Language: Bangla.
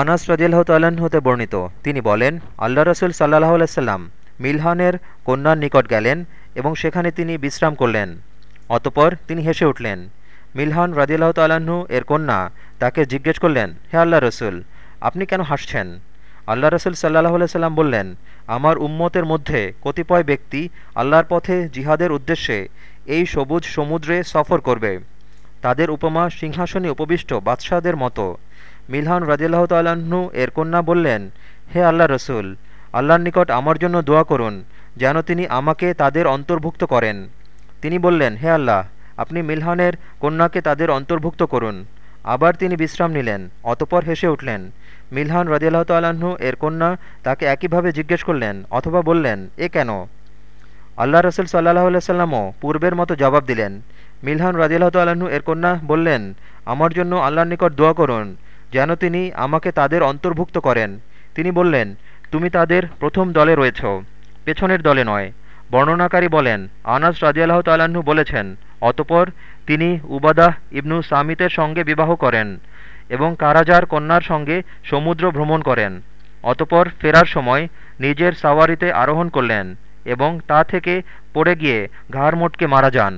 আনাস তাল্লাহ্ন হতে বর্ণিত। তিনি বলেন আল্লাহ রসুল সাল্লাহ আলাইসাল্লাম মিলহানের কন্যার নিকট গেলেন এবং সেখানে তিনি বিশ্রাম করলেন। অতপর তিনি হেসে উঠলেন, মিলহান রাজিয়াল্লাহ তাল্লাহ্ন এর কন্যা, তাকে জিজ্ঞেস করলেন, হে আল্লাহ রসুল, আপনি কেন হাসছেন? আল্লাহ রসুল সাল্লাহ সাল্লাম বললেন, আমার উম্মতের মধ্যে কতিপয় ব্যক্তি আল্লাহর পথে জিহাদের উদ্দেশ্যে এই সবুজ সমুদ্রে সফর করবে। তাদের উপমা সিংহাসনে উপবিষ্ট বাদশাহদের মতো। মিলহান রাজিয়াল্লাহ তাল্লাহ্ন এর কন্যা বললেন, হে আল্লাহ রসুল, আল্লাহর নিকট আমার জন্য দোয়া করুন, যেন তিনি আমাকে তাদের অন্তর্ভুক্ত করেন। তিনি বললেন, হে আল্লাহ, আপনি মিলহানের কন্যাকে তাদের অন্তর্ভুক্ত করুন। আবার তিনি বিশ্রাম নিলেন, অতপর হেসে উঠলেন, মিলহান রাজিয়াল্লাহ তাল্লাহ্ন এর কন্যা তাকে একইভাবে জিজ্ঞেস করলেন, অথবা বললেন, এ কেন? আল্লাহ রসুল সাল্লাহ সাল্লামও পূর্বের মতো জবাব দিলেন, মিলহান রাজিয়াল্লাহ তাল্লাহ্ন এর কন্যা বললেন, আমার জন্য আল্লাহর নিকট দোয়া করুন যেন তিনি আমাকে তাদের অন্তর্ভুক্ত করেন। তিনি বললেন, তুমি তাদের প্রথম দলে রয়েছ, পেছনের দলে নয়। বর্ণনাকারী বলেন, আনাস রাজিয়াল্লাহ তাল্লাহ্ন বলেছেন, অতপর তিনি উবাদাহ ইবনু সামিতের সঙ্গে বিবাহ করেন এবং কারাজার কন্যার সঙ্গে সমুদ্র ভ্রমণ করেন। অতপর ফেরার সময় নিজের সাওয়ারিতে আরোহণ করলেন এবং তা থেকে পড়ে গিয়ে ঘাড় মোটকে মারা যান।